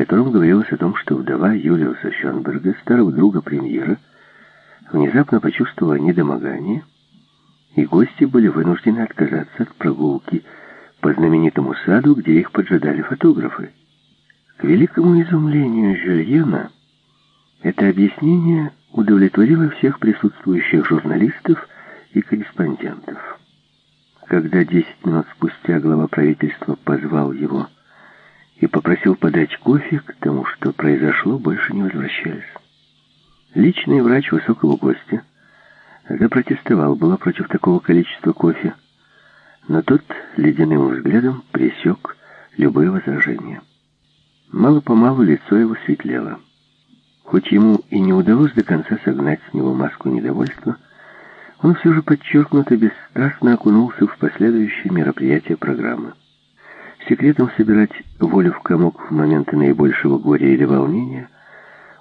котором говорилось о том, что вдова Юлиуса Шенберга, старого друга премьера, внезапно почувствовала недомогание, и гости были вынуждены отказаться от прогулки по знаменитому саду, где их поджидали фотографы. К великому изумлению Жюльена это объяснение удовлетворило всех присутствующих журналистов и корреспондентов. Когда десять минут спустя глава правительства позвал его и попросил подать кофе, к тому, что произошло, больше не возвращались. Личный врач высокого гостя запротестовал было против такого количества кофе, но тот ледяным взглядом пресек любые возражения. Мало-помалу лицо его светлело. Хоть ему и не удалось до конца согнать с него маску недовольства, он все же подчеркнуто бесстрастно окунулся в последующие мероприятия программы. Секретом собирать волю в комок в моменты наибольшего горя или волнения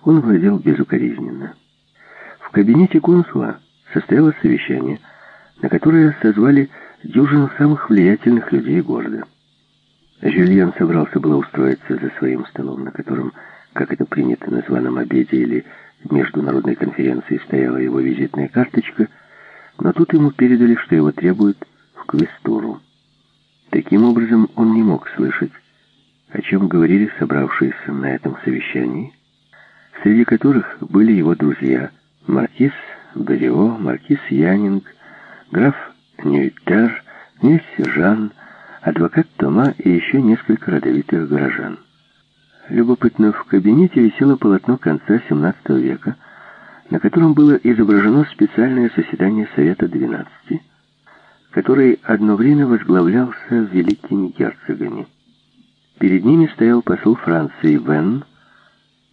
он владел безукоризненно. В кабинете консула состоялось совещание, на которое созвали дюжину самых влиятельных людей города. Жюльен собрался было устроиться за своим столом, на котором, как это принято на званом обеде или международной конференции, стояла его визитная карточка, но тут ему передали, что его требуют в квестуру. Таким образом, он не мог слышать, о чем говорили собравшиеся на этом совещании, среди которых были его друзья Маркиз Берио, Маркиз Янинг, граф Ньютер, князь Жан, адвокат Тома и еще несколько родовитых горожан. Любопытно, в кабинете висело полотно конца XVII века, на котором было изображено специальное заседание Совета 12, который одно время возглавлялся великими герцогами. Перед ними стоял посол Франции Вен,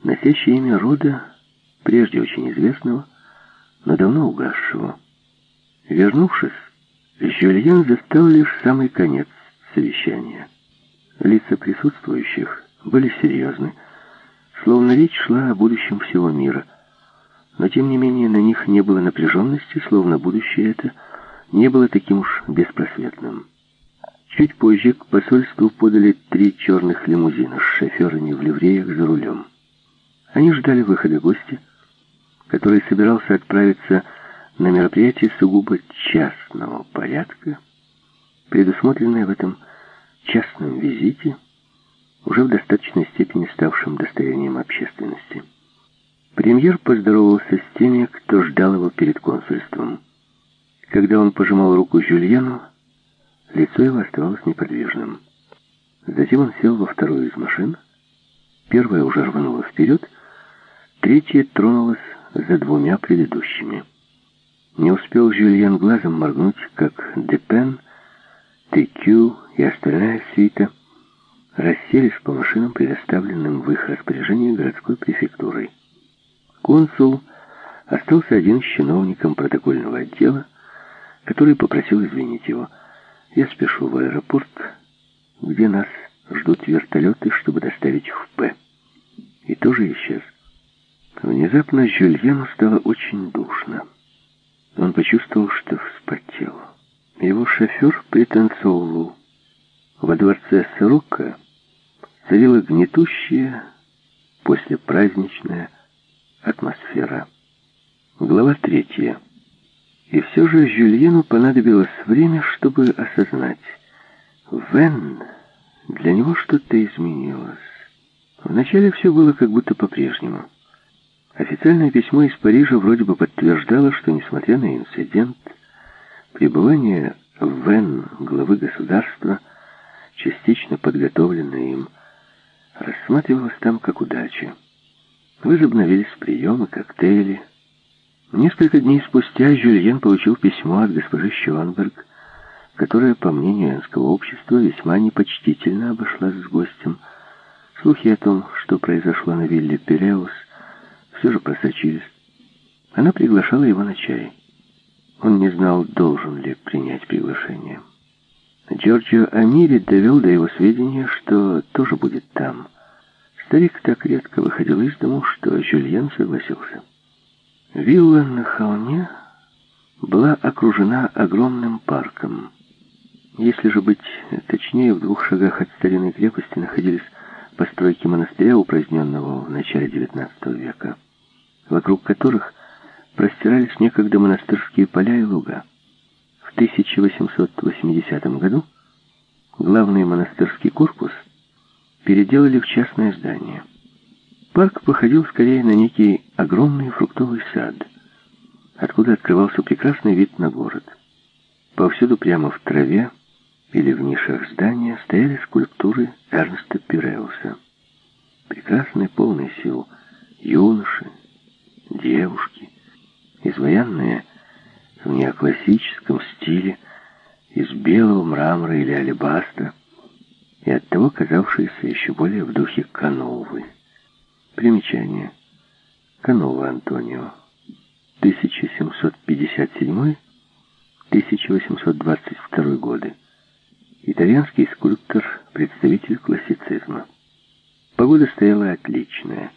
носящий имя рода, прежде очень известного, но давно угасшего. Вернувшись, Жюльен застал лишь самый конец совещания. Лица присутствующих были серьезны, словно речь шла о будущем всего мира. Но, тем не менее, на них не было напряженности, словно будущее это не было таким уж беспросветным. Чуть позже к посольству подали три черных лимузина с шоферами в ливреях за рулем. Они ждали выхода гостя, который собирался отправиться на мероприятие сугубо частного порядка, предусмотренное в этом частном визите, уже в достаточной степени ставшем достоянием общественности. Премьер поздоровался с теми, кто ждал его перед консульством. Когда он пожимал руку Жюльену, лицо его оставалось неподвижным. Затем он сел во вторую из машин. Первая уже рванула вперед, третья тронулась за двумя предыдущими. Не успел Жюльен глазом моргнуть, как Депен, ТК и остальная свита расселись по машинам, предоставленным в их распоряжении городской префектурой. Консул остался один с чиновником протокольного отдела, который попросил извинить его. «Я спешу в аэропорт, где нас ждут вертолеты, чтобы доставить в П». И тоже исчез. Внезапно Жюльену стало очень душно. Он почувствовал, что вспотел. Его шофер пританцовывал. Во дворце Сорока царила гнетущая, послепраздничная атмосфера. Глава третья. И все же Жюльену понадобилось время, чтобы осознать. Вен, для него что-то изменилось. Вначале все было как будто по-прежнему. Официальное письмо из Парижа вроде бы подтверждало, что, несмотря на инцидент, пребывание Вен главы государства, частично подготовленное им, рассматривалось там как удача. Возобновились приемы, коктейли. Несколько дней спустя Жюльен получил письмо от госпожи Щеланберг, которая, по мнению Энского общества, весьма непочтительно обошлась с гостем. Слухи о том, что произошло на вилле Пиреус, все же просочились. Она приглашала его на чай. Он не знал, должен ли принять приглашение. Джорджио Амири довел до его сведения, что тоже будет там. Старик так редко выходил из дому, что Жюльен согласился. Вилла на холме была окружена огромным парком. Если же быть точнее, в двух шагах от старинной крепости находились постройки монастыря, упраздненного в начале XIX века, вокруг которых простирались некогда монастырские поля и луга. В 1880 году главный монастырский корпус переделали в частное здание. Парк походил скорее на некий огромный фруктовый сад, откуда открывался прекрасный вид на город. Повсюду прямо в траве или в нишах здания стояли скульптуры Эрнста Пиреуса. Прекрасные, полные сил юноши, девушки, изваянные в неоклассическом стиле, из белого мрамора или алебастра, и оттого казавшиеся еще более в духе Кановы. Примечание. Канова Антонио. 1757-1822 годы. Итальянский скульптор, представитель классицизма. Погода стояла отличная.